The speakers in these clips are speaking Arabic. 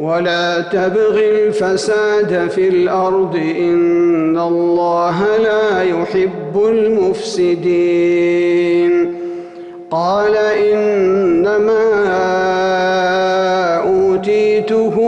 ولا تبغ الفساد في الأرض إن الله لا يحب المفسدين. قال إنما أوتيته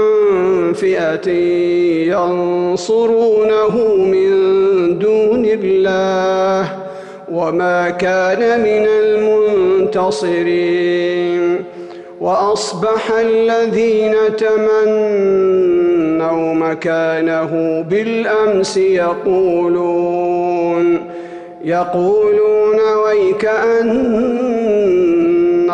فئة ينصرونه من دون الله وما كان من المنتصرين وأصبح الذين تمنوا مكانه بالأمس يقولون يقولون ويك أن